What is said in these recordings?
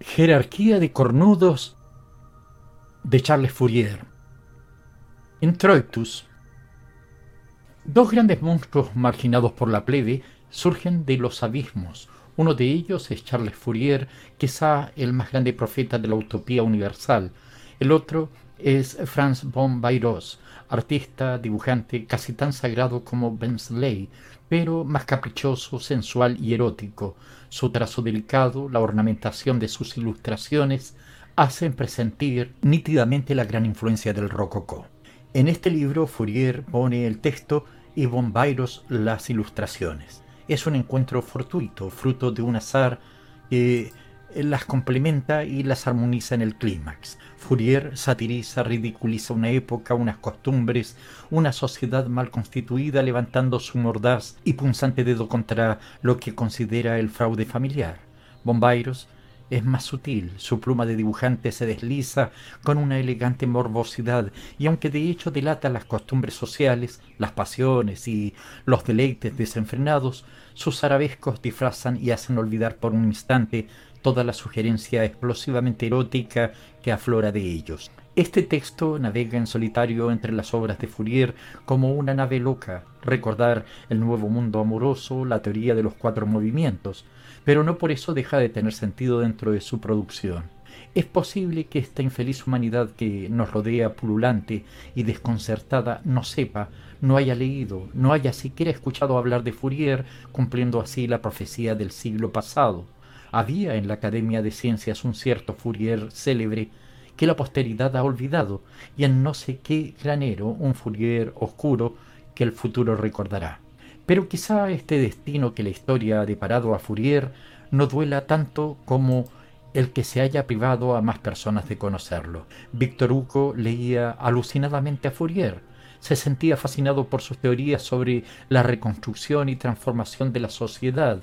Jerarquía de cornudos de Charles Fourier. Introitus. Dos grandes monstruos marginados por la plebe surgen de los abismos. Uno de ellos es Charles Fourier, quizá el más grande profeta de la utopía universal. El otro es Franz von Bayreuth, artista, dibujante casi tan sagrado como Bensley, pero más caprichoso, sensual y erótico. Su trazo delicado, la ornamentación de sus ilustraciones, hacen presentir nítidamente la gran influencia del rococó. En este libro Fourier pone el texto y Bombairos las ilustraciones. Es un encuentro fortuito, fruto de un azar que las complementa y las armoniza en el clímax. Fourier satiriza, ridiculiza una época, unas costumbres, una sociedad mal constituida, levantando su mordaz y punzante dedo contra lo que considera el fraude familiar. Bombairos es más sutil, su pluma de dibujante se desliza con una elegante morbosidad, y aunque de hecho delata las costumbres sociales, las pasiones y los deleites desenfrenados, sus arabescos disfrazan y hacen olvidar por un instante toda la sugerencia explosivamente erótica que aflora de ellos. Este texto navega en solitario entre las obras de Fourier como una nave loca, recordar el nuevo mundo amoroso, la teoría de los cuatro movimientos, pero no por eso deja de tener sentido dentro de su producción. Es posible que esta infeliz humanidad que nos rodea pululante y desconcertada no sepa, no haya leído, no haya siquiera escuchado hablar de Fourier, cumpliendo así la profecía del siglo pasado. Había en la Academia de Ciencias un cierto Fourier célebre que la posteridad ha olvidado, y en no sé qué granero un Fourier oscuro que el futuro recordará. Pero quizá este destino que la historia ha deparado a Fourier no duela tanto como el que se haya privado a más personas de conocerlo. Víctor Hugo leía alucinadamente a Fourier, se sentía fascinado por sus teorías sobre la reconstrucción y transformación de la sociedad,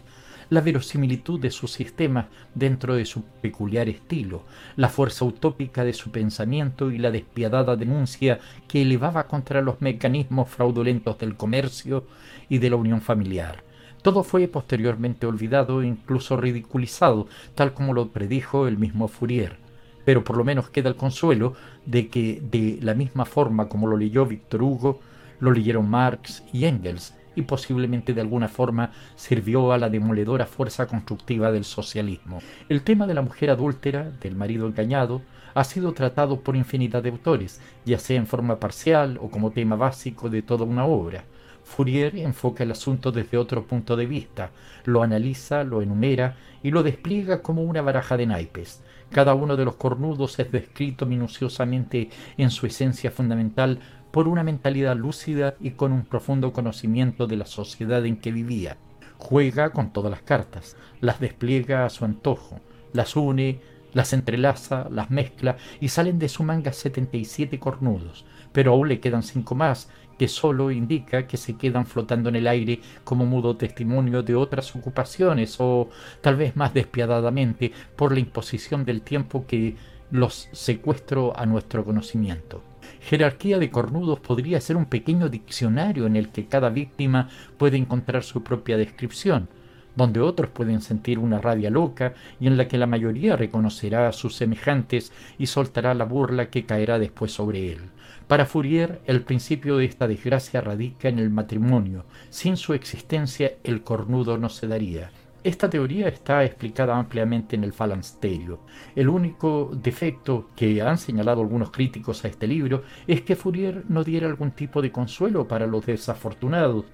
la verosimilitud de su sistema dentro de su peculiar estilo, la fuerza utópica de su pensamiento y la despiadada denuncia que elevaba contra los mecanismos fraudulentos del comercio y de la unión familiar. Todo fue posteriormente olvidado e incluso ridiculizado, tal como lo predijo el mismo Fourier. Pero por lo menos queda el consuelo de que, de la misma forma como lo leyó Víctor Hugo, lo leyeron Marx y Engels, y posiblemente de alguna forma sirvió a la demoledora fuerza constructiva del socialismo. El tema de la mujer adúltera, del marido engañado, ha sido tratado por infinidad de autores, ya sea en forma parcial o como tema básico de toda una obra. Fourier enfoca el asunto desde otro punto de vista, lo analiza, lo enumera y lo despliega como una baraja de naipes. Cada uno de los cornudos es descrito minuciosamente en su esencia fundamental por una mentalidad lúcida y con un profundo conocimiento de la sociedad en que vivía. Juega con todas las cartas, las despliega a su antojo, las une, las entrelaza, las mezcla y salen de su manga 77 cornudos, pero aún le quedan cinco más, que sólo indica que se quedan flotando en el aire como mudo testimonio de otras ocupaciones o tal vez más despiadadamente por la imposición del tiempo que los secuestro a nuestro conocimiento. Jerarquía de cornudos podría ser un pequeño diccionario en el que cada víctima puede encontrar su propia descripción, donde otros pueden sentir una rabia loca y en la que la mayoría reconocerá a sus semejantes y soltará la burla que caerá después sobre él. Para Fourier, el principio de esta desgracia radica en el matrimonio. Sin su existencia, el cornudo no se daría. Esta teoría está explicada ampliamente en el Falansterio. El único defecto que han señalado algunos críticos a este libro es que Fourier no diera algún tipo de consuelo para los desafortunados,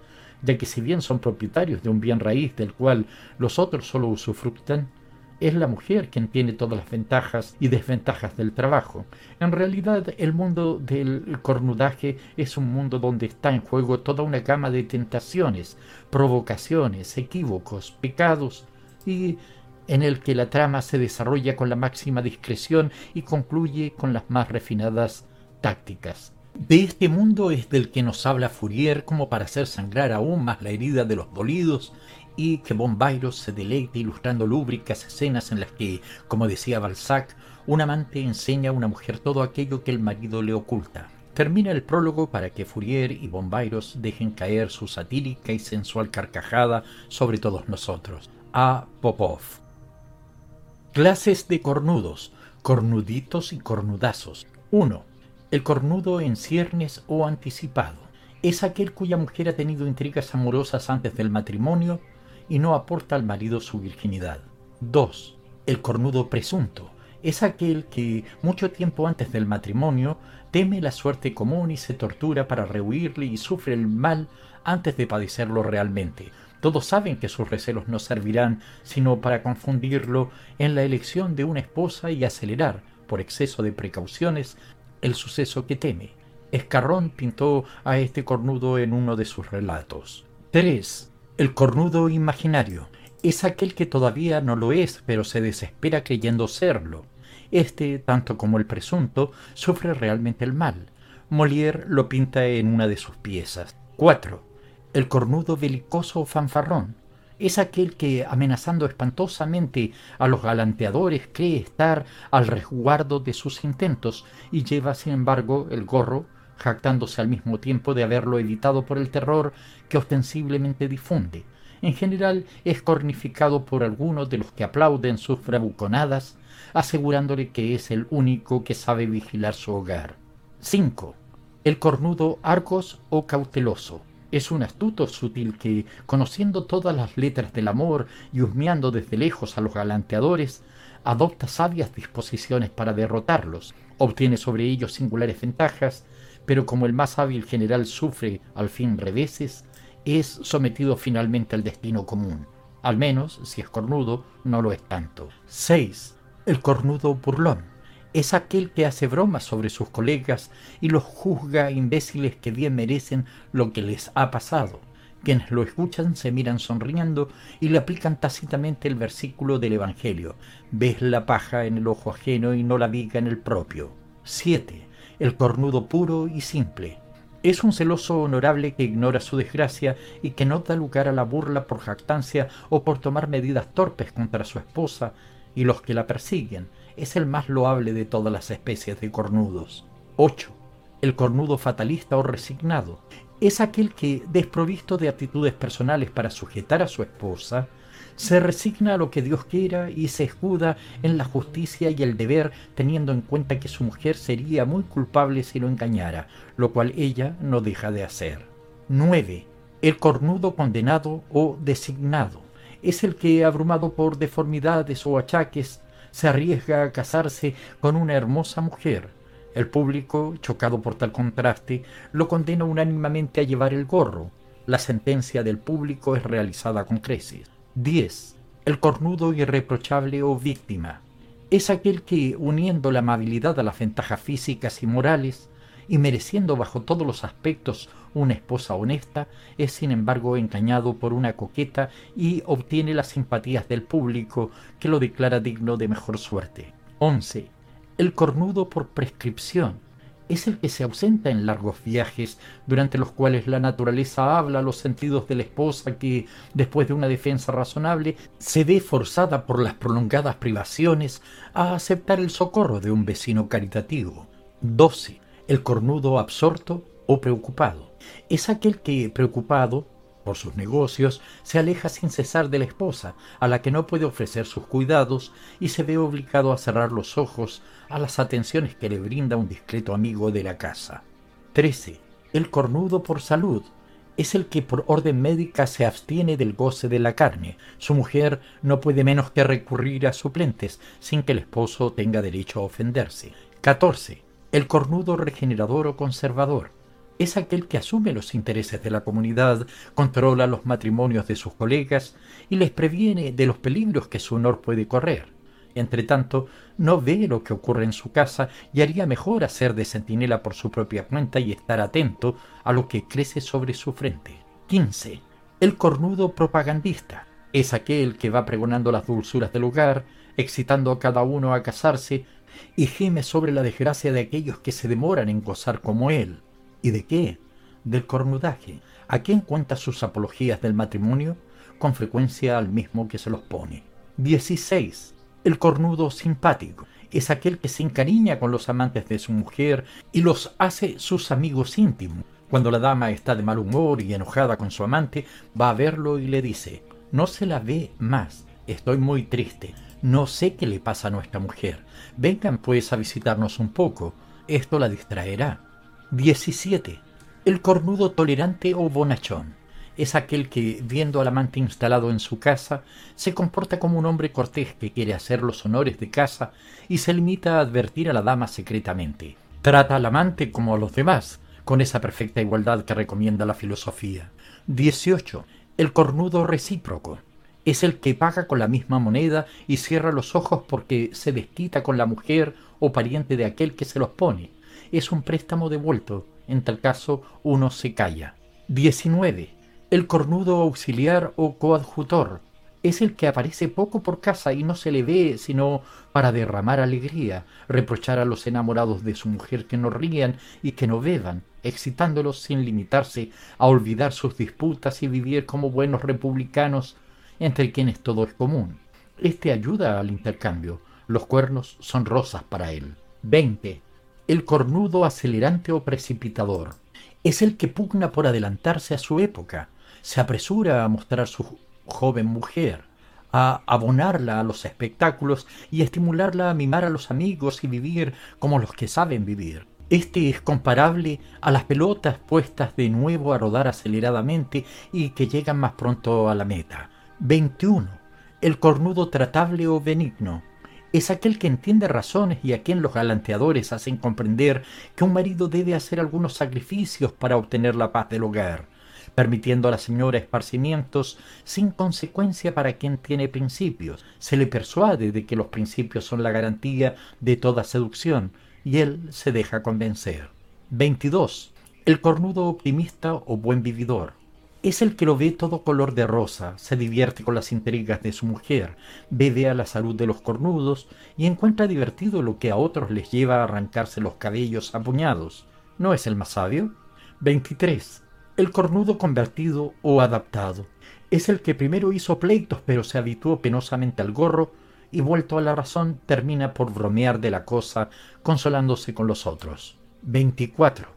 ya que si bien son propietarios de un bien raíz del cual los otros solo usufructan, es la mujer quien tiene todas las ventajas y desventajas del trabajo. En realidad, el mundo del cornudaje es un mundo donde está en juego toda una gama de tentaciones, provocaciones, equívocos, pecados y en el que la trama se desarrolla con la máxima discreción y concluye con las más refinadas tácticas. De este mundo es del que nos habla Fourier como para hacer sangrar aún más la herida de los dolidos y que Bombairos se deleite ilustrando lúbricas escenas en las que, como decía Balzac, un amante enseña a una mujer todo aquello que el marido le oculta. Termina el prólogo para que Fourier y Bombairos dejen caer su satírica y sensual carcajada sobre todos nosotros. A Popov. Clases de cornudos, cornuditos y cornudazos. 1. El cornudo en ciernes o anticipado. Es aquel cuya mujer ha tenido intrigas amorosas antes del matrimonio y no aporta al marido su virginidad. 2. El cornudo presunto. Es aquel que, mucho tiempo antes del matrimonio, teme la suerte común y se tortura para rehuirle y sufre el mal antes de padecerlo realmente. Todos saben que sus recelos no servirán sino para confundirlo en la elección de una esposa y acelerar, por exceso de precauciones, el suceso que teme. Escarrón pintó a este cornudo en uno de sus relatos. 3. El cornudo imaginario. Es aquel que todavía no lo es, pero se desespera creyendo serlo. Este, tanto como el presunto, sufre realmente el mal. Molière lo pinta en una de sus piezas. 4. El cornudo belicoso fanfarrón es aquel que, amenazando espantosamente a los galanteadores, cree estar al resguardo de sus intentos y lleva, sin embargo, el gorro, jactándose al mismo tiempo de haberlo evitado por el terror que ostensiblemente difunde. En general es cornificado por algunos de los que aplauden sus bravuconadas, asegurándole que es el único que sabe vigilar su hogar. 5. El cornudo arcos o cauteloso es un astuto sutil que, conociendo todas las letras del amor y husmeando desde lejos a los galanteadores, adopta sabias disposiciones para derrotarlos, obtiene sobre ellos singulares ventajas, pero como el más hábil general sufre al fin reveses, es sometido finalmente al destino común. Al menos, si es cornudo, no lo es tanto. 6. El cornudo burlón es aquel que hace bromas sobre sus colegas y los juzga imbéciles que bien merecen lo que les ha pasado. Quienes lo escuchan se miran sonriendo y le aplican tácitamente el versículo del Evangelio. Ves la paja en el ojo ajeno y no la viga en el propio. 7. El cornudo puro y simple. Es un celoso honorable que ignora su desgracia y que no da lugar a la burla por jactancia o por tomar medidas torpes contra su esposa y los que la persiguen, es el más loable de todas las especies de cornudos. 8. El cornudo fatalista o resignado es aquel que, desprovisto de actitudes personales para sujetar a su esposa, se resigna a lo que Dios quiera y se escuda en la justicia y el deber, teniendo en cuenta que su mujer sería muy culpable si lo engañara, lo cual ella no deja de hacer. 9. El cornudo condenado o designado es el que, abrumado por deformidades o achaques, se arriesga a casarse con una hermosa mujer. El público, chocado por tal contraste, lo condena unánimemente a llevar el gorro. La sentencia del público es realizada con creces. 10. El cornudo irreprochable o víctima. Es aquel que, uniendo la amabilidad a las ventajas físicas y morales, y mereciendo bajo todos los aspectos una esposa honesta, es sin embargo engañado por una coqueta y obtiene las simpatías del público que lo declara digno de mejor suerte. 11. El cornudo por prescripción es el que se ausenta en largos viajes, durante los cuales la naturaleza habla a los sentidos de la esposa que, después de una defensa razonable, se ve forzada por las prolongadas privaciones a aceptar el socorro de un vecino caritativo. 12. El cornudo absorto o preocupado es aquel que, preocupado por sus negocios, se aleja sin cesar de la esposa, a la que no puede ofrecer sus cuidados y se ve obligado a cerrar los ojos a las atenciones que le brinda un discreto amigo de la casa. 13. El cornudo por salud es el que por orden médica se abstiene del goce de la carne. Su mujer no puede menos que recurrir a suplentes sin que el esposo tenga derecho a ofenderse. 14. El cornudo regenerador o conservador es aquel que asume los intereses de la comunidad, controla los matrimonios de sus colegas y les previene de los peligros que su honor puede correr. Entre tanto, no ve lo que ocurre en su casa y haría mejor hacer de centinela por su propia cuenta y estar atento a lo que crece sobre su frente. 15. El cornudo propagandista es aquel que va pregonando las dulzuras del hogar, excitando a cada uno a casarse y gime sobre la desgracia de aquellos que se demoran en gozar como él. ¿Y de qué? Del cornudaje. ¿A quién cuenta sus apologías del matrimonio? Con frecuencia al mismo que se los pone. 16. El cornudo simpático. Es aquel que se encariña con los amantes de su mujer y los hace sus amigos íntimos. Cuando la dama está de mal humor y enojada con su amante, va a verlo y le dice, no se la ve más, estoy muy triste. No sé qué le pasa a nuestra mujer. Vengan pues a visitarnos un poco. Esto la distraerá. 17. El cornudo tolerante o bonachón es aquel que, viendo al amante instalado en su casa, se comporta como un hombre cortés que quiere hacer los honores de casa y se limita a advertir a la dama secretamente. Trata al amante como a los demás, con esa perfecta igualdad que recomienda la filosofía. 18. El cornudo recíproco. Es el que paga con la misma moneda y cierra los ojos porque se desquita con la mujer o pariente de aquel que se los pone. Es un préstamo devuelto. En tal caso, uno se calla. 19 el cornudo auxiliar o coadjutor es el que aparece poco por casa y no se le ve sino para derramar alegría, reprochar a los enamorados de su mujer que no rían y que no beban, excitándolos sin limitarse a olvidar sus disputas y vivir como buenos republicanos entre quienes todo es común. Este ayuda al intercambio. Los cuernos son rosas para él. 20. El cornudo acelerante o precipitador. Es el que pugna por adelantarse a su época, se apresura a mostrar su joven mujer, a abonarla a los espectáculos y a estimularla a mimar a los amigos y vivir como los que saben vivir. Este es comparable a las pelotas puestas de nuevo a rodar aceleradamente y que llegan más pronto a la meta. 21. El cornudo tratable o benigno es aquel que entiende razones y a quien los galanteadores hacen comprender que un marido debe hacer algunos sacrificios para obtener la paz del hogar permitiendo a la señora esparcimientos sin consecuencia para quien tiene principios. Se le persuade de que los principios son la garantía de toda seducción, y él se deja convencer. 22. El cornudo optimista o buen vividor. Es el que lo ve todo color de rosa, se divierte con las intrigas de su mujer, bebe a la salud de los cornudos y encuentra divertido lo que a otros les lleva a arrancarse los cabellos a puñados. ¿No es el más sabio? 23. El cornudo convertido o adaptado es el que primero hizo pleitos pero se habituó penosamente al gorro y vuelto a la razón termina por bromear de la cosa consolándose con los otros. 24.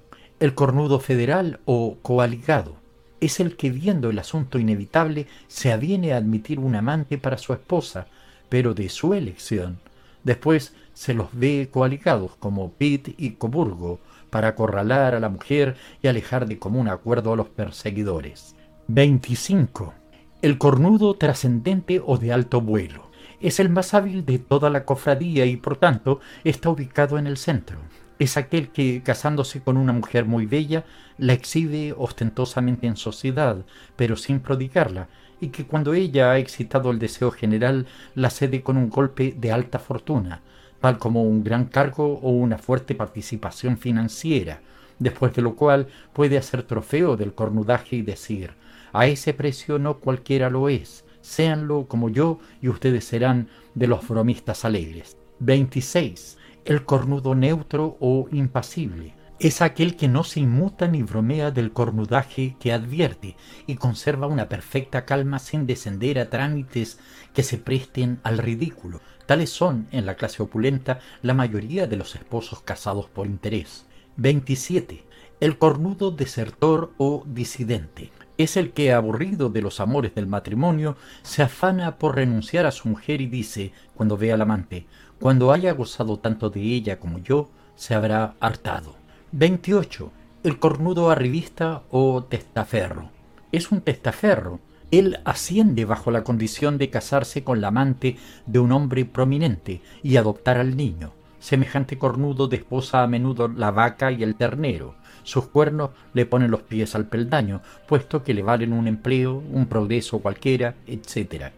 El cornudo federal o coaligado es el que viendo el asunto inevitable se aviene a admitir un amante para su esposa, pero de su elección. Después se los ve coaligados como Pitt y Coburgo, para acorralar a la mujer y alejar de común acuerdo a los perseguidores. 25. El cornudo trascendente o de alto vuelo. Es el más hábil de toda la cofradía y por tanto está ubicado en el centro. Es aquel que, casándose con una mujer muy bella, la exhibe ostentosamente en sociedad, pero sin prodigarla, y que cuando ella ha excitado el deseo general, la cede con un golpe de alta fortuna, tal como un gran cargo o una fuerte participación financiera, después de lo cual puede hacer trofeo del cornudaje y decir, a ese precio no cualquiera lo es, séanlo como yo y ustedes serán de los bromistas alegres. 26. El cornudo neutro o impasible. Es aquel que no se inmuta ni bromea del cornudaje que advierte y conserva una perfecta calma sin descender a trámites que se presten al ridículo, Tales son, en la clase opulenta, la mayoría de los esposos casados por interés. 27. El cornudo desertor o disidente. Es el que, aburrido de los amores del matrimonio, se afana por renunciar a su mujer y dice, cuando ve al amante, cuando haya gozado tanto de ella como yo, se habrá hartado. 28. El cornudo arribista o testaferro. Es un testaferro, él asciende bajo la condición de casarse con la amante de un hombre prominente y adoptar al niño. Semejante cornudo desposa a menudo la vaca y el ternero. Sus cuernos le ponen los pies al peldaño, puesto que le valen un empleo, un progreso cualquiera, etc.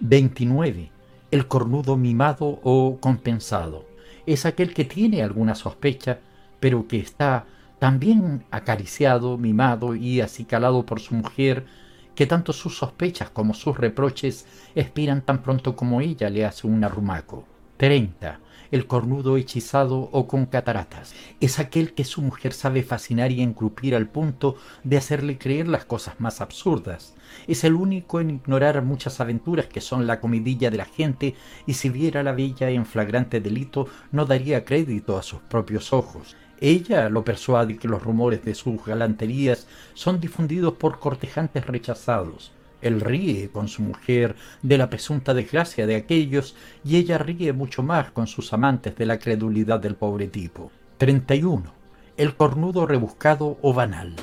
29. El cornudo mimado o compensado. Es aquel que tiene alguna sospecha, pero que está tan bien acariciado, mimado y acicalado por su mujer que tanto sus sospechas como sus reproches expiran tan pronto como ella le hace un arrumaco. 30. El cornudo hechizado o con cataratas. Es aquel que su mujer sabe fascinar y engrupir al punto de hacerle creer las cosas más absurdas. Es el único en ignorar muchas aventuras que son la comidilla de la gente y si viera a la bella en flagrante delito no daría crédito a sus propios ojos. Ella lo persuade que los rumores de sus galanterías son difundidos por cortejantes rechazados. Él ríe con su mujer de la presunta desgracia de aquellos y ella ríe mucho más con sus amantes de la credulidad del pobre tipo. 31. El cornudo rebuscado o banal.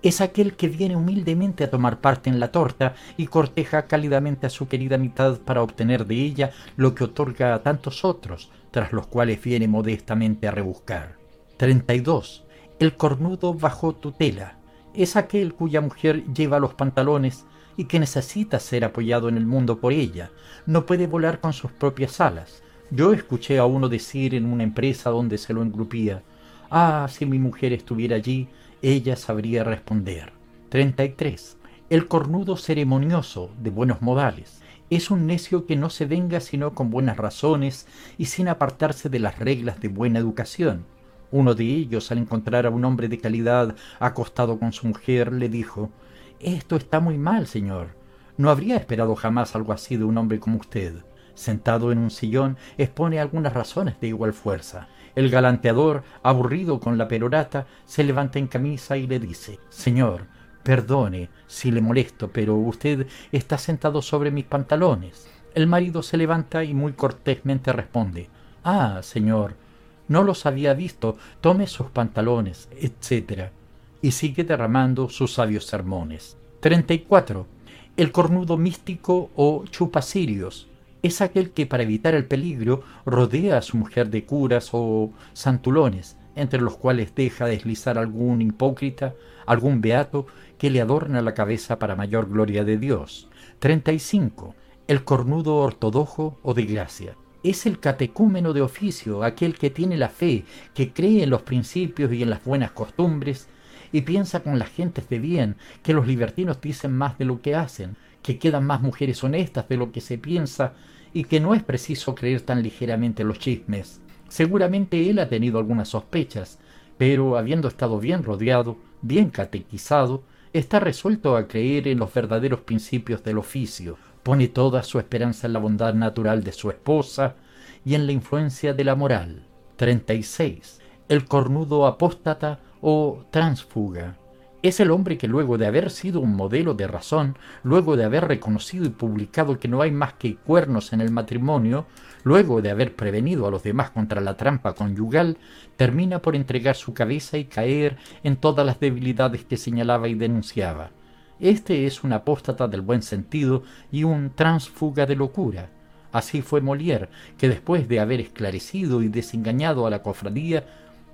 Es aquel que viene humildemente a tomar parte en la torta y corteja cálidamente a su querida mitad para obtener de ella lo que otorga a tantos otros, tras los cuales viene modestamente a rebuscar. 32. El cornudo bajo tutela. Es aquel cuya mujer lleva los pantalones y que necesita ser apoyado en el mundo por ella. No puede volar con sus propias alas. Yo escuché a uno decir en una empresa donde se lo engrupía, ah, si mi mujer estuviera allí, ella sabría responder. 33. El cornudo ceremonioso, de buenos modales. Es un necio que no se venga sino con buenas razones y sin apartarse de las reglas de buena educación. Uno de ellos, al encontrar a un hombre de calidad acostado con su mujer, le dijo esto está muy mal, señor. No habría esperado jamás algo así de un hombre como usted. Sentado en un sillón, expone algunas razones de igual fuerza. El galanteador, aburrido con la perorata, se levanta en camisa y le dice Señor, perdone si le molesto, pero usted está sentado sobre mis pantalones. El marido se levanta y muy cortésmente responde Ah, señor, no los había visto, tome sus pantalones, etc y sigue derramando sus sabios sermones. 34. El cornudo místico o chupacirios es aquel que para evitar el peligro rodea a su mujer de curas o santulones, entre los cuales deja deslizar algún hipócrita, algún beato que le adorna la cabeza para mayor gloria de Dios. 35. El cornudo ortodojo o de gracia. Es el catecúmeno de oficio, aquel que tiene la fe, que cree en los principios y en las buenas costumbres, y piensa con las gentes de bien, que los libertinos dicen más de lo que hacen, que quedan más mujeres honestas de lo que se piensa, y que no es preciso creer tan ligeramente los chismes. Seguramente él ha tenido algunas sospechas, pero habiendo estado bien rodeado, bien catequizado, está resuelto a creer en los verdaderos principios del oficio, pone toda su esperanza en la bondad natural de su esposa y en la influencia de la moral. 36. El cornudo apóstata o transfuga. Es el hombre que luego de haber sido un modelo de razón, luego de haber reconocido y publicado que no hay más que cuernos en el matrimonio, luego de haber prevenido a los demás contra la trampa conyugal, termina por entregar su cabeza y caer en todas las debilidades que señalaba y denunciaba. Este es un apóstata del buen sentido y un transfuga de locura. Así fue Molière, que después de haber esclarecido y desengañado a la cofradía,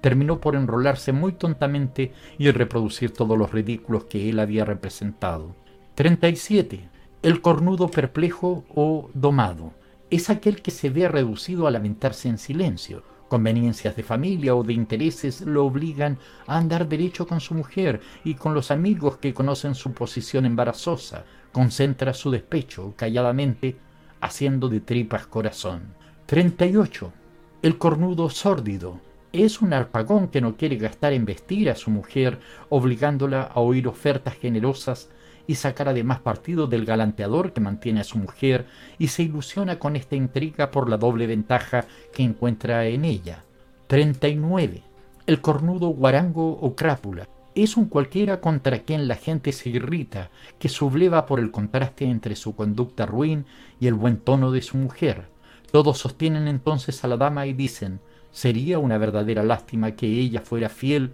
terminó por enrolarse muy tontamente y reproducir todos los ridículos que él había representado. 37. El cornudo perplejo o domado es aquel que se ve reducido a lamentarse en silencio. Conveniencias de familia o de intereses lo obligan a andar derecho con su mujer y con los amigos que conocen su posición embarazosa. Concentra su despecho calladamente, haciendo de tripas corazón. 38. El cornudo sórdido es un arpagón que no quiere gastar en vestir a su mujer, obligándola a oír ofertas generosas y sacar además partido del galanteador que mantiene a su mujer y se ilusiona con esta intriga por la doble ventaja que encuentra en ella. 39. El cornudo guarango o crápula es un cualquiera contra quien la gente se irrita, que subleva por el contraste entre su conducta ruin y el buen tono de su mujer. Todos sostienen entonces a la dama y dicen Sería una verdadera lástima que ella fuera fiel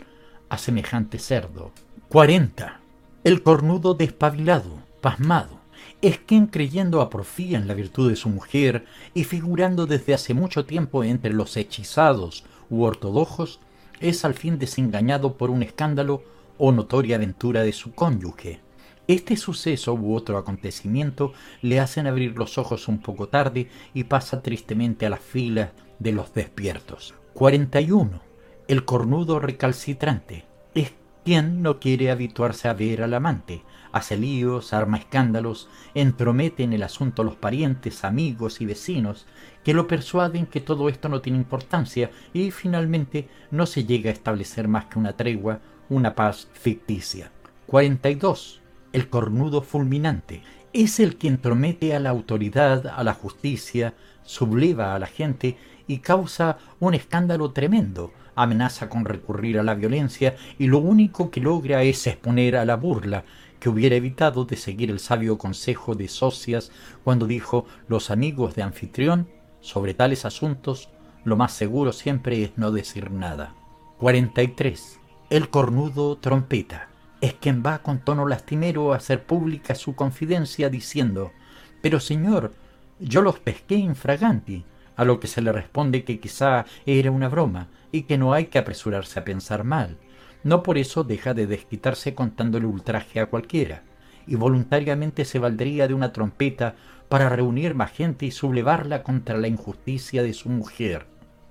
a semejante cerdo. 40. El cornudo despabilado, pasmado, es quien creyendo a porfía en la virtud de su mujer y figurando desde hace mucho tiempo entre los hechizados u ortodoxos, es al fin desengañado por un escándalo o notoria aventura de su cónyuge. Este suceso u otro acontecimiento le hacen abrir los ojos un poco tarde y pasa tristemente a las filas de los despiertos. 41. El cornudo recalcitrante. Es quien no quiere habituarse a ver al amante. Hace líos, arma escándalos, entromete en el asunto a los parientes, amigos y vecinos, que lo persuaden que todo esto no tiene importancia y finalmente no se llega a establecer más que una tregua, una paz ficticia. 42. El cornudo fulminante. Es el que entromete a la autoridad, a la justicia, subleva a la gente y causa un escándalo tremendo. Amenaza con recurrir a la violencia y lo único que logra es exponer a la burla, que hubiera evitado de seguir el sabio consejo de Socias cuando dijo los amigos de anfitrión sobre tales asuntos lo más seguro siempre es no decir nada. 43. El cornudo trompeta es quien va con tono lastimero a hacer pública su confidencia diciendo Pero señor, yo los pesqué infraganti, a lo que se le responde que quizá era una broma y que no hay que apresurarse a pensar mal. No por eso deja de desquitarse contándole ultraje a cualquiera, y voluntariamente se valdría de una trompeta para reunir más gente y sublevarla contra la injusticia de su mujer.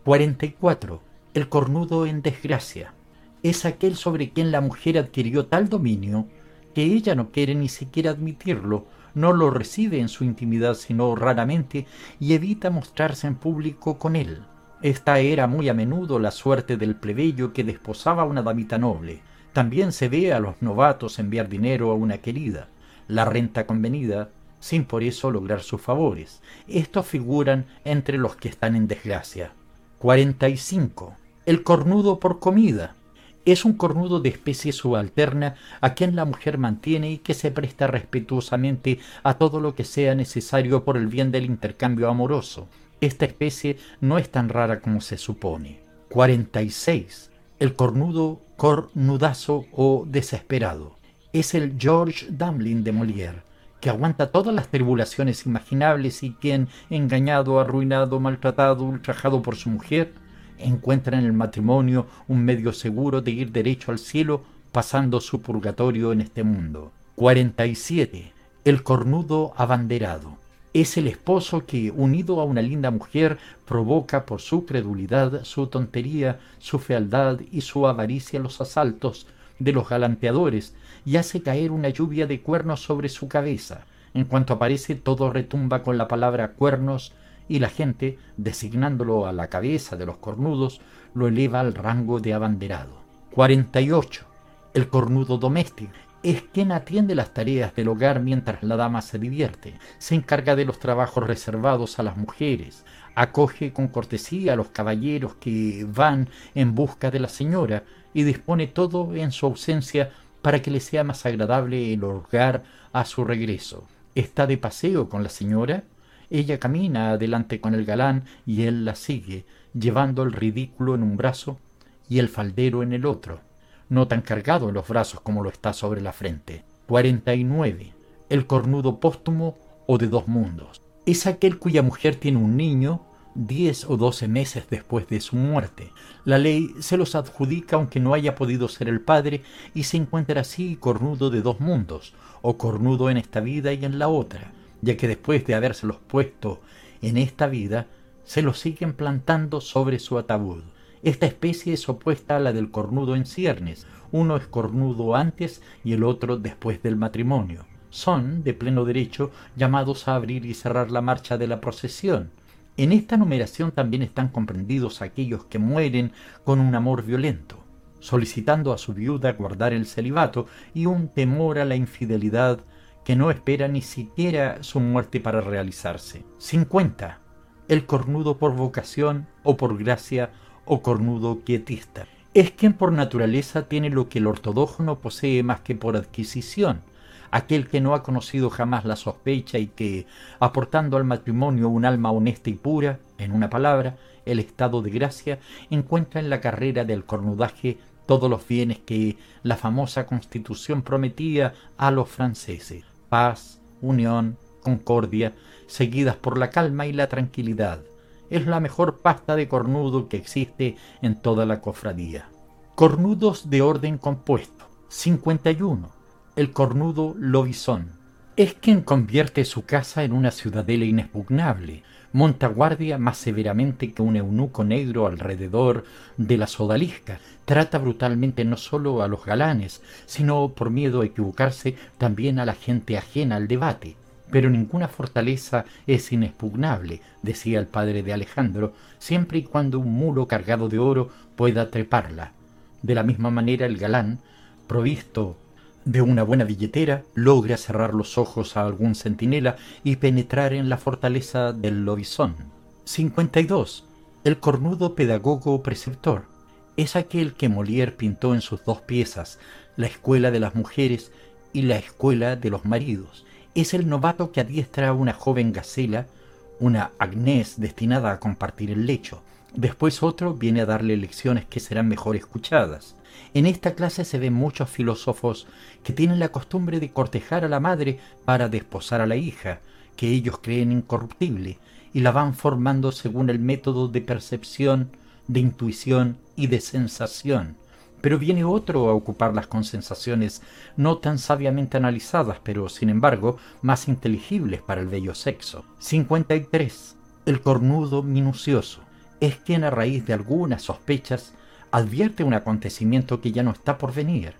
44. El cornudo en desgracia. Es aquel sobre quien la mujer adquirió tal dominio que ella no quiere ni siquiera admitirlo, no lo recibe en su intimidad sino raramente y evita mostrarse en público con él. Esta era muy a menudo la suerte del plebeyo que desposaba a una damita noble. También se ve a los novatos enviar dinero a una querida, la renta convenida, sin por eso lograr sus favores. Estos figuran entre los que están en desgracia. 45. El cornudo por comida. Es un cornudo de especie subalterna a quien la mujer mantiene y que se presta respetuosamente a todo lo que sea necesario por el bien del intercambio amoroso, esta especie no es tan rara como se supone. 46. El cornudo cornudazo o desesperado. Es el George Dublin de Molière, que aguanta todas las tribulaciones imaginables y quien, engañado, arruinado, maltratado, ultrajado por su mujer, encuentra en el matrimonio un medio seguro de ir derecho al cielo pasando su purgatorio en este mundo. 47. El cornudo abanderado es el esposo que, unido a una linda mujer, provoca por su credulidad, su tontería, su fealdad y su avaricia los asaltos de los galanteadores y hace caer una lluvia de cuernos sobre su cabeza. En cuanto aparece, todo retumba con la palabra cuernos y la gente, designándolo a la cabeza de los cornudos, lo eleva al rango de abanderado. 48. El cornudo doméstico es quien atiende las tareas del hogar mientras la dama se divierte, se encarga de los trabajos reservados a las mujeres, acoge con cortesía a los caballeros que van en busca de la señora y dispone todo en su ausencia para que le sea más agradable el hogar a su regreso. Está de paseo con la señora, ella camina adelante con el galán y él la sigue, llevando el ridículo en un brazo y el faldero en el otro no tan cargado en los brazos como lo está sobre la frente. 49. El cornudo póstumo o de dos mundos. Es aquel cuya mujer tiene un niño diez o doce meses después de su muerte. La ley se los adjudica aunque no haya podido ser el padre y se encuentra así cornudo de dos mundos, o cornudo en esta vida y en la otra, ya que después de habérselos puesto en esta vida, se los siguen plantando sobre su ataúd. Esta especie es opuesta a la del cornudo en ciernes. Uno es cornudo antes y el otro después del matrimonio. Son, de pleno derecho, llamados a abrir y cerrar la marcha de la procesión. En esta numeración también están comprendidos aquellos que mueren con un amor violento, solicitando a su viuda guardar el celibato y un temor a la infidelidad que no espera ni siquiera su muerte para realizarse. 50. El cornudo por vocación o por gracia o cornudo quietista. Es quien por naturaleza tiene lo que el ortodoxo no posee más que por adquisición, aquel que no ha conocido jamás la sospecha y que, aportando al matrimonio un alma honesta y pura, en una palabra, el estado de gracia, encuentra en la carrera del cornudaje todos los bienes que la famosa constitución prometía a los franceses, paz, unión, concordia, seguidas por la calma y la tranquilidad, es la mejor pasta de cornudo que existe en toda la cofradía. Cornudos de orden compuesto. 51. El cornudo lobizón. Es quien convierte su casa en una ciudadela inexpugnable, monta guardia más severamente que un eunuco negro alrededor de la sodalisca, trata brutalmente no sólo a los galanes, sino por miedo a equivocarse también a la gente ajena al debate. Pero ninguna fortaleza es inexpugnable, decía el padre de Alejandro, siempre y cuando un mulo cargado de oro pueda treparla. De la misma manera el galán, provisto de una buena billetera, logra cerrar los ojos a algún centinela y penetrar en la fortaleza del lobizón. 52. El cornudo pedagogo preceptor es aquel que Molière pintó en sus dos piezas, La escuela de las mujeres y la escuela de los maridos. Es el novato que adiestra a una joven gacela, una Agnés destinada a compartir el lecho. Después otro viene a darle lecciones que serán mejor escuchadas. En esta clase se ven muchos filósofos que tienen la costumbre de cortejar a la madre para desposar a la hija, que ellos creen incorruptible, y la van formando según el método de percepción, de intuición y de sensación. Pero viene otro a ocuparlas con sensaciones no tan sabiamente analizadas, pero sin embargo más inteligibles para el bello sexo. 53. El cornudo minucioso es quien a raíz de algunas sospechas advierte un acontecimiento que ya no está por venir,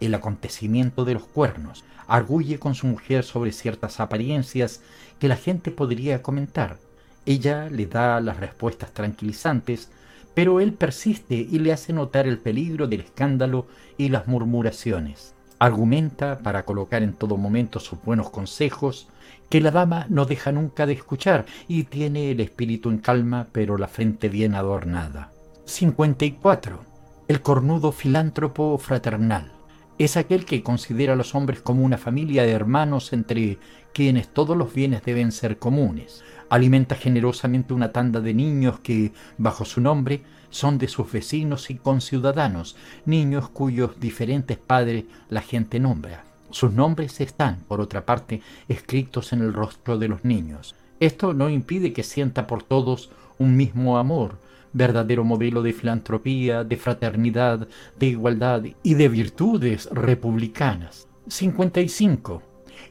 el acontecimiento de los cuernos, arguye con su mujer sobre ciertas apariencias que la gente podría comentar. Ella le da las respuestas tranquilizantes, pero él persiste y le hace notar el peligro del escándalo y las murmuraciones. Argumenta para colocar en todo momento sus buenos consejos, que la dama no deja nunca de escuchar y tiene el espíritu en calma pero la frente bien adornada. 54. El cornudo filántropo fraternal. Es aquel que considera a los hombres como una familia de hermanos entre quienes todos los bienes deben ser comunes. Alimenta generosamente una tanda de niños que, bajo su nombre, son de sus vecinos y conciudadanos, niños cuyos diferentes padres la gente nombra. Sus nombres están, por otra parte, escritos en el rostro de los niños. Esto no impide que sienta por todos un mismo amor, verdadero modelo de filantropía, de fraternidad, de igualdad y de virtudes republicanas. 55.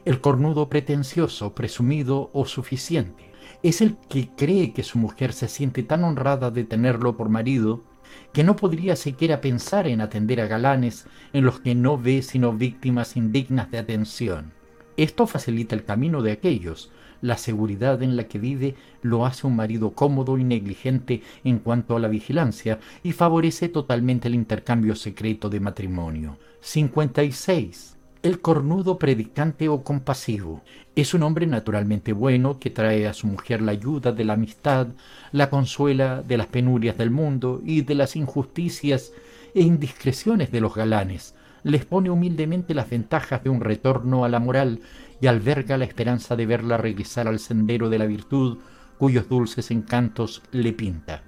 El cornudo pretencioso, presumido o suficiente. Es el que cree que su mujer se siente tan honrada de tenerlo por marido que no podría siquiera pensar en atender a galanes en los que no ve sino víctimas indignas de atención. Esto facilita el camino de aquellos, la seguridad en la que vive lo hace un marido cómodo y negligente en cuanto a la vigilancia y favorece totalmente el intercambio secreto de matrimonio. 56. El cornudo predicante o compasivo es un hombre naturalmente bueno que trae a su mujer la ayuda de la amistad, la consuela de las penurias del mundo y de las injusticias e indiscreciones de los galanes, les pone humildemente las ventajas de un retorno a la moral y alberga la esperanza de verla regresar al sendero de la virtud cuyos dulces encantos le pinta.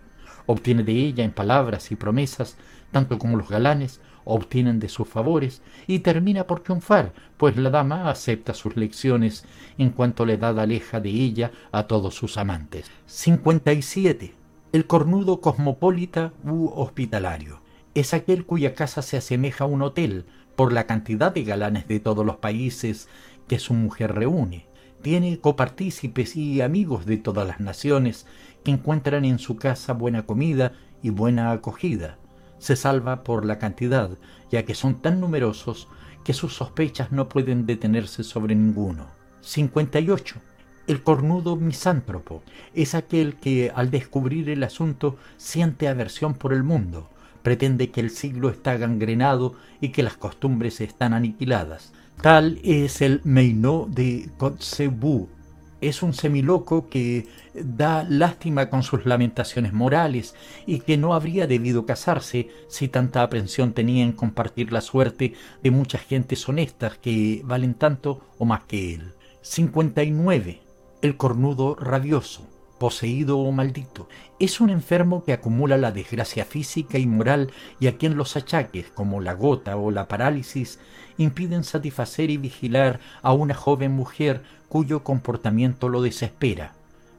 Obtiene de ella en palabras y promesas, tanto como los galanes, obtienen de sus favores y termina por triunfar, pues la dama acepta sus lecciones en cuanto la edad aleja de ella a todos sus amantes. 57. El cornudo cosmopolita u hospitalario. Es aquel cuya casa se asemeja a un hotel por la cantidad de galanes de todos los países que su mujer reúne. Tiene copartícipes y amigos de todas las naciones que encuentran en su casa buena comida y buena acogida se salva por la cantidad, ya que son tan numerosos que sus sospechas no pueden detenerse sobre ninguno. 58. El cornudo misántropo es aquel que al descubrir el asunto siente aversión por el mundo, pretende que el siglo está gangrenado y que las costumbres están aniquiladas. Tal es el Meinó de Kotzebue, es un semiloco que da lástima con sus lamentaciones morales y que no habría debido casarse si tanta aprensión tenía en compartir la suerte de muchas gentes honestas que valen tanto o más que él. 59. El cornudo rabioso poseído o maldito. Es un enfermo que acumula la desgracia física y moral y a quien los achaques, como la gota o la parálisis, impiden satisfacer y vigilar a una joven mujer cuyo comportamiento lo desespera.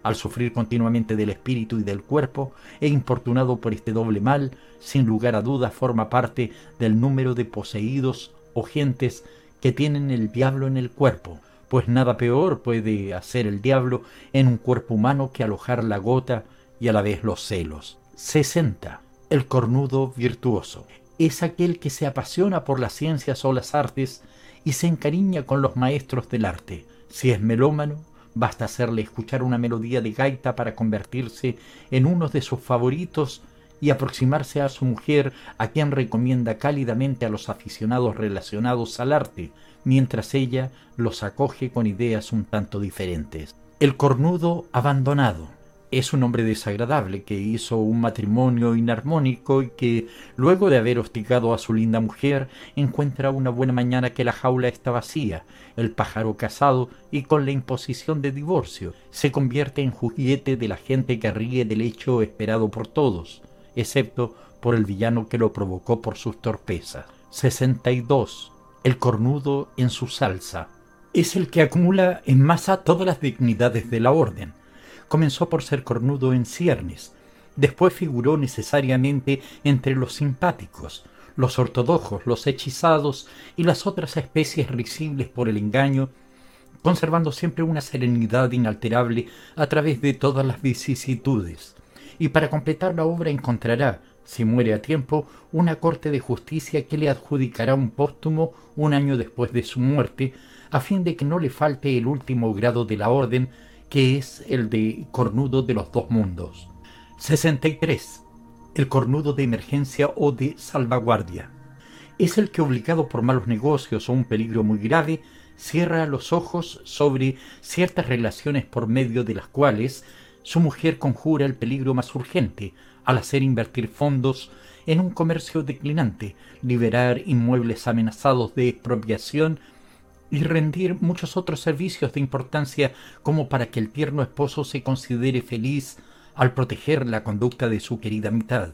Al sufrir continuamente del espíritu y del cuerpo, e importunado por este doble mal, sin lugar a dudas forma parte del número de poseídos o gentes que tienen el diablo en el cuerpo, pues nada peor puede hacer el diablo en un cuerpo humano que alojar la gota y a la vez los celos. 60. El cornudo virtuoso. Es aquel que se apasiona por las ciencias o las artes y se encariña con los maestros del arte. Si es melómano, basta hacerle escuchar una melodía de gaita para convertirse en uno de sus favoritos y aproximarse a su mujer, a quien recomienda cálidamente a los aficionados relacionados al arte, mientras ella los acoge con ideas un tanto diferentes. El cornudo abandonado es un hombre desagradable que hizo un matrimonio inarmónico y que, luego de haber hostigado a su linda mujer, encuentra una buena mañana que la jaula está vacía, el pájaro casado y con la imposición de divorcio, se convierte en juguete de la gente que ríe del hecho esperado por todos, excepto por el villano que lo provocó por sus torpezas. 62. El cornudo en su salsa. Es el que acumula en masa todas las dignidades de la orden comenzó por ser cornudo en ciernes, después figuró necesariamente entre los simpáticos, los ortodoxos, los hechizados y las otras especies risibles por el engaño, conservando siempre una serenidad inalterable a través de todas las vicisitudes. Y para completar la obra encontrará, si muere a tiempo, una corte de justicia que le adjudicará un póstumo un año después de su muerte, a fin de que no le falte el último grado de la orden que es el de cornudo de los dos mundos. 63. El cornudo de emergencia o de salvaguardia. Es el que obligado por malos negocios o un peligro muy grave, cierra los ojos sobre ciertas relaciones por medio de las cuales su mujer conjura el peligro más urgente al hacer invertir fondos en un comercio declinante, liberar inmuebles amenazados de expropiación y rendir muchos otros servicios de importancia como para que el tierno esposo se considere feliz al proteger la conducta de su querida mitad.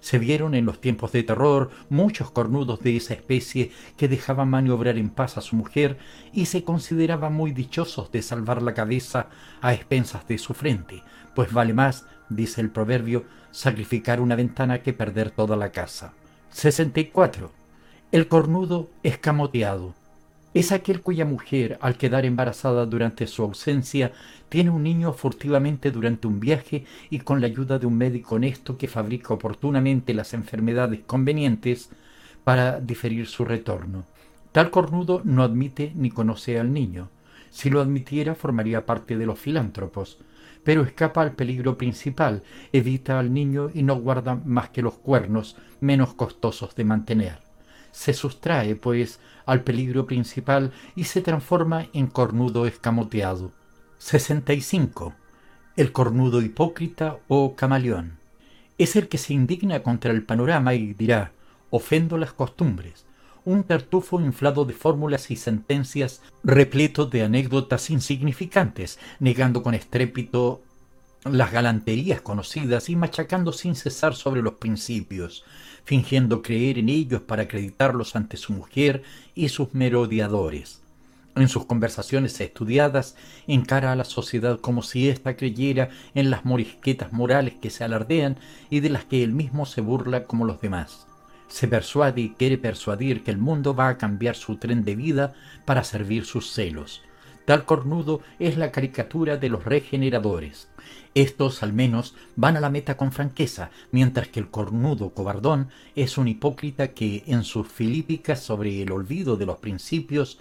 Se vieron en los tiempos de terror muchos cornudos de esa especie que dejaban maniobrar en paz a su mujer y se consideraban muy dichosos de salvar la cabeza a expensas de su frente, pues vale más, dice el proverbio, sacrificar una ventana que perder toda la casa. 64. El cornudo escamoteado es aquel cuya mujer, al quedar embarazada durante su ausencia, tiene un niño furtivamente durante un viaje y con la ayuda de un médico honesto que fabrica oportunamente las enfermedades convenientes para diferir su retorno. Tal cornudo no admite ni conoce al niño. Si lo admitiera formaría parte de los filántropos, pero escapa al peligro principal, evita al niño y no guarda más que los cuernos menos costosos de mantener se sustrae, pues, al peligro principal y se transforma en cornudo escamoteado. 65. El cornudo hipócrita o camaleón. Es el que se indigna contra el panorama y dirá, ofendo las costumbres, un tartufo inflado de fórmulas y sentencias repleto de anécdotas insignificantes, negando con estrépito las galanterías conocidas y machacando sin cesar sobre los principios, fingiendo creer en ellos para acreditarlos ante su mujer y sus merodeadores. En sus conversaciones estudiadas, encara a la sociedad como si ésta creyera en las morisquetas morales que se alardean y de las que él mismo se burla como los demás. Se persuade y quiere persuadir que el mundo va a cambiar su tren de vida para servir sus celos. Tal cornudo es la caricatura de los regeneradores. Estos, al menos, van a la meta con franqueza, mientras que el cornudo cobardón es un hipócrita que, en sus filípicas sobre el olvido de los principios,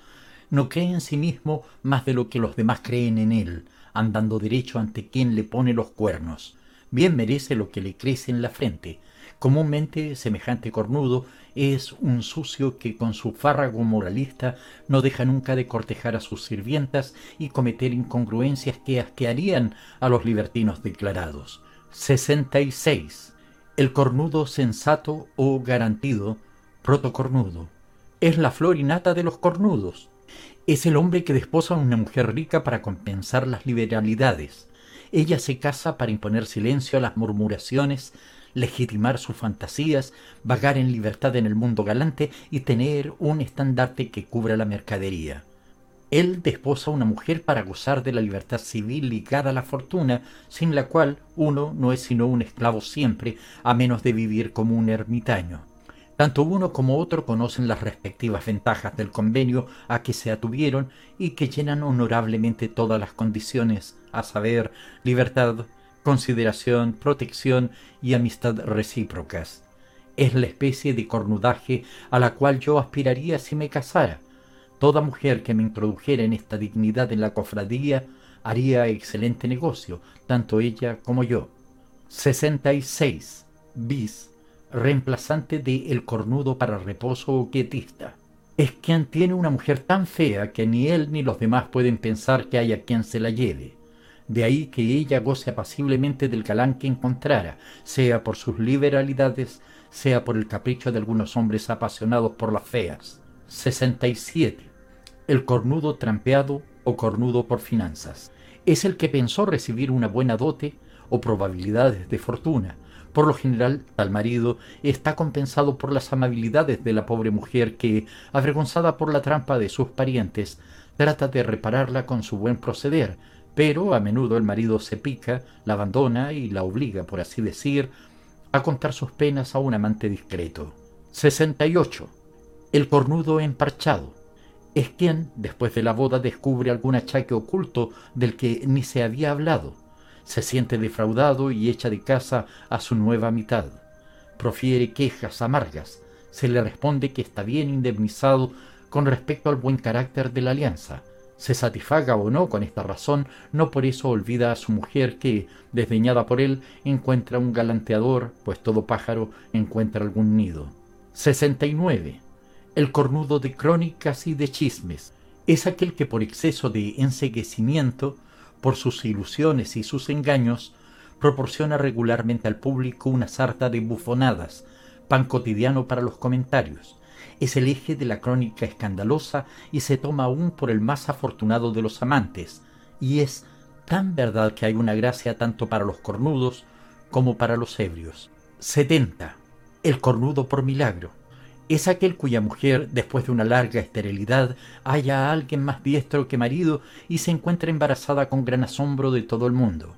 no cree en sí mismo más de lo que los demás creen en él, andando derecho ante quien le pone los cuernos. Bien merece lo que le crece en la frente, Comúnmente semejante cornudo es un sucio que con su fárrago moralista no deja nunca de cortejar a sus sirvientas y cometer incongruencias que asquearían a los libertinos declarados. 66. El cornudo sensato o garantido, protocornudo. Es la flor innata de los cornudos. Es el hombre que desposa a una mujer rica para compensar las liberalidades. Ella se casa para imponer silencio a las murmuraciones legitimar sus fantasías, vagar en libertad en el mundo galante y tener un estandarte que cubra la mercadería. Él desposa a una mujer para gozar de la libertad civil ligada a la fortuna, sin la cual uno no es sino un esclavo siempre, a menos de vivir como un ermitaño. Tanto uno como otro conocen las respectivas ventajas del convenio a que se atuvieron y que llenan honorablemente todas las condiciones, a saber, libertad, consideración, protección y amistad recíprocas. Es la especie de cornudaje a la cual yo aspiraría si me casara. Toda mujer que me introdujera en esta dignidad en la cofradía haría excelente negocio, tanto ella como yo. 66. Bis. Reemplazante de el cornudo para reposo o quietista. Es quien tiene una mujer tan fea que ni él ni los demás pueden pensar que haya quien se la lleve De ahí que ella goce apaciblemente del galán que encontrara, sea por sus liberalidades, sea por el capricho de algunos hombres apasionados por las feas. 67. El cornudo trampeado o cornudo por finanzas. Es el que pensó recibir una buena dote o probabilidades de fortuna. Por lo general, al marido está compensado por las amabilidades de la pobre mujer que, avergonzada por la trampa de sus parientes, trata de repararla con su buen proceder, pero a menudo el marido se pica, la abandona y la obliga, por así decir, a contar sus penas a un amante discreto. 68. El cornudo emparchado. Es quien, después de la boda, descubre algún achaque oculto del que ni se había hablado. Se siente defraudado y echa de casa a su nueva mitad. Profiere quejas amargas. Se le responde que está bien indemnizado con respecto al buen carácter de la alianza se satisfaga o no con esta razón, no por eso olvida a su mujer que, desdeñada por él, encuentra un galanteador, pues todo pájaro encuentra algún nido. 69. El cornudo de crónicas y de chismes es aquel que por exceso de enseguecimiento, por sus ilusiones y sus engaños, proporciona regularmente al público una sarta de bufonadas, pan cotidiano para los comentarios, es el eje de la crónica escandalosa y se toma aún por el más afortunado de los amantes, y es tan verdad que hay una gracia tanto para los cornudos como para los ebrios. 70. El cornudo por milagro. Es aquel cuya mujer, después de una larga esterilidad, halla a alguien más diestro que marido y se encuentra embarazada con gran asombro de todo el mundo.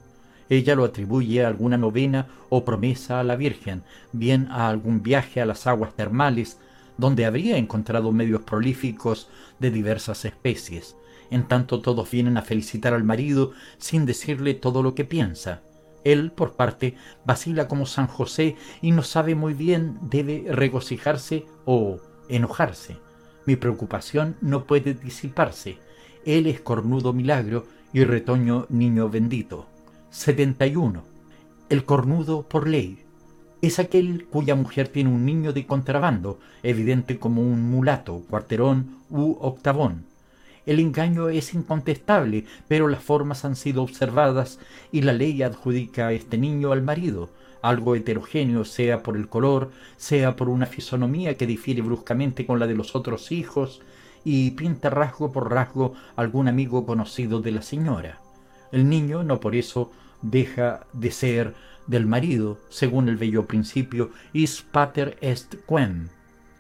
Ella lo atribuye a alguna novena o promesa a la Virgen, bien a algún viaje a las aguas termales, donde habría encontrado medios prolíficos de diversas especies. En tanto todos vienen a felicitar al marido sin decirle todo lo que piensa. Él, por parte, vacila como San José y no sabe muy bien debe regocijarse o enojarse. Mi preocupación no puede disiparse. Él es cornudo milagro y retoño niño bendito. 71. El cornudo por ley es aquel cuya mujer tiene un niño de contrabando, evidente como un mulato, cuarterón u octavón. El engaño es incontestable, pero las formas han sido observadas y la ley adjudica a este niño al marido, algo heterogéneo, sea por el color, sea por una fisonomía que difiere bruscamente con la de los otros hijos, y pinta rasgo por rasgo algún amigo conocido de la señora. El niño no por eso deja de ser del marido, según el bello principio is pater est quem,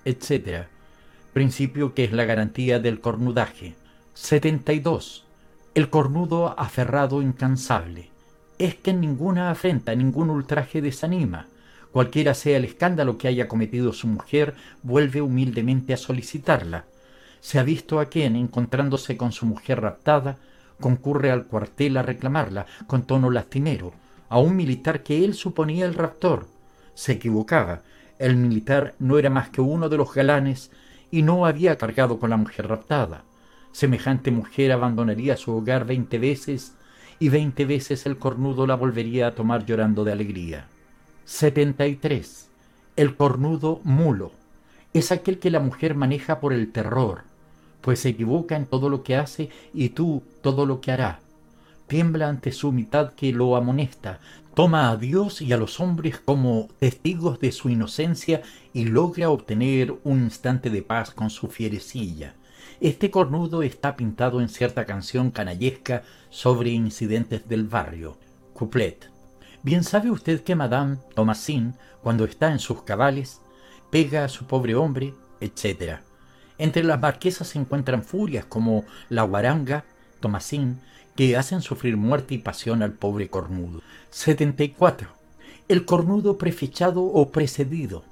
etc. Principio que es la garantía del cornudaje. 72. El cornudo aferrado incansable. Es que ninguna afrenta, ningún ultraje desanima. Cualquiera sea el escándalo que haya cometido su mujer, vuelve humildemente a solicitarla. Se ha visto a quien, encontrándose con su mujer raptada, concurre al cuartel a reclamarla con tono lastimero, a un militar que él suponía el raptor. Se equivocaba. El militar no era más que uno de los galanes y no había cargado con la mujer raptada. Semejante mujer abandonaría su hogar veinte veces y veinte veces el cornudo la volvería a tomar llorando de alegría. 73. El cornudo mulo es aquel que la mujer maneja por el terror, pues se equivoca en todo lo que hace y tú todo lo que hará tiembla ante su mitad que lo amonesta, toma a Dios y a los hombres como testigos de su inocencia y logra obtener un instante de paz con su fierecilla. Este cornudo está pintado en cierta canción canallesca sobre incidentes del barrio. Couplet. Bien sabe usted que Madame Thomasin, cuando está en sus cabales, pega a su pobre hombre, etc. Entre las marquesas se encuentran furias como la guaranga, Thomasin, que hacen sufrir muerte y pasión al pobre cornudo. 74. El cornudo prefechado o precedido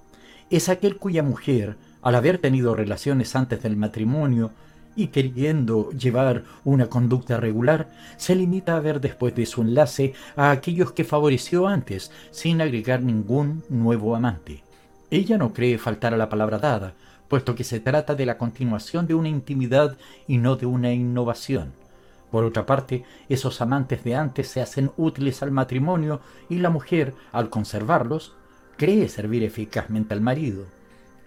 es aquel cuya mujer, al haber tenido relaciones antes del matrimonio y queriendo llevar una conducta regular, se limita a ver después de su enlace a aquellos que favoreció antes, sin agregar ningún nuevo amante. Ella no cree faltar a la palabra dada, puesto que se trata de la continuación de una intimidad y no de una innovación. Por otra parte, esos amantes de antes se hacen útiles al matrimonio y la mujer, al conservarlos, cree servir eficazmente al marido.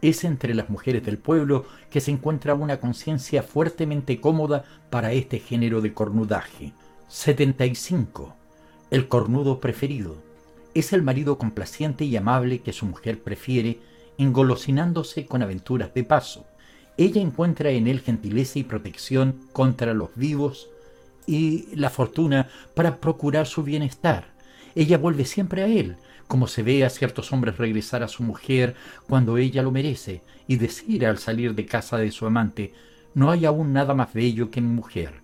Es entre las mujeres del pueblo que se encuentra una conciencia fuertemente cómoda para este género de cornudaje. 75. El cornudo preferido. Es el marido complaciente y amable que su mujer prefiere, engolosinándose con aventuras de paso. Ella encuentra en él gentileza y protección contra los vivos y la fortuna para procurar su bienestar. Ella vuelve siempre a él, como se ve a ciertos hombres regresar a su mujer cuando ella lo merece, y decir al salir de casa de su amante, no hay aún nada más bello que mi mujer.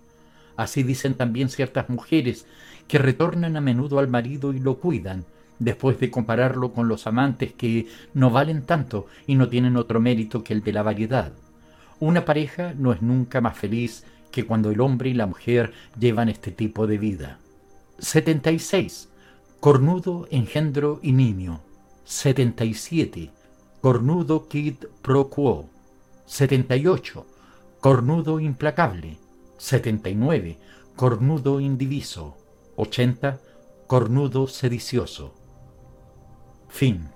Así dicen también ciertas mujeres que retornan a menudo al marido y lo cuidan, después de compararlo con los amantes que no valen tanto y no tienen otro mérito que el de la variedad. Una pareja no es nunca más feliz que cuando el hombre y la mujer llevan este tipo de vida. 76. Cornudo, engendro y niño. 77. Cornudo quid pro quo. 78. Cornudo implacable. 79. Cornudo indiviso. 80. Cornudo sedicioso. Fin.